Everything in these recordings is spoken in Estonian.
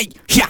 Hi, yeah.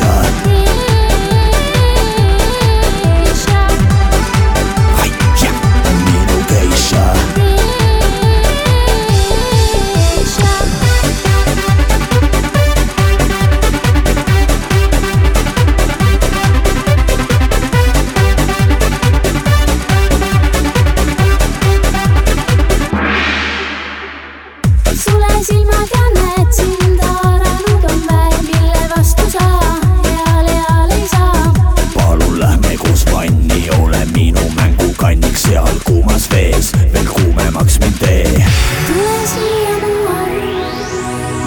shot puhas vees veel kuumemaks mind tee. tule siia mu arm,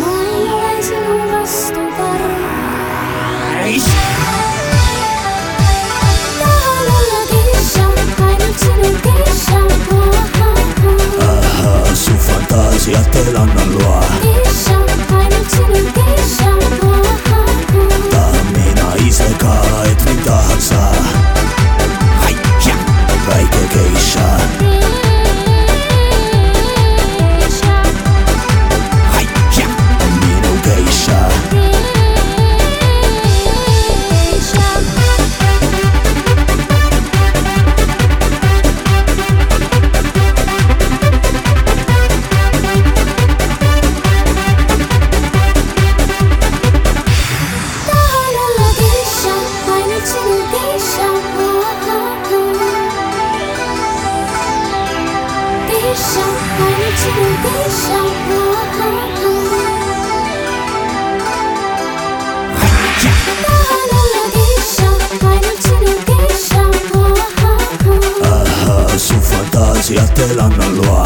ma ei ole sinu vastu karm. tahan olla kitsam, ainult sinu kitsam. ahah, su fantaasiatel annan fantasia te l'hanno alluato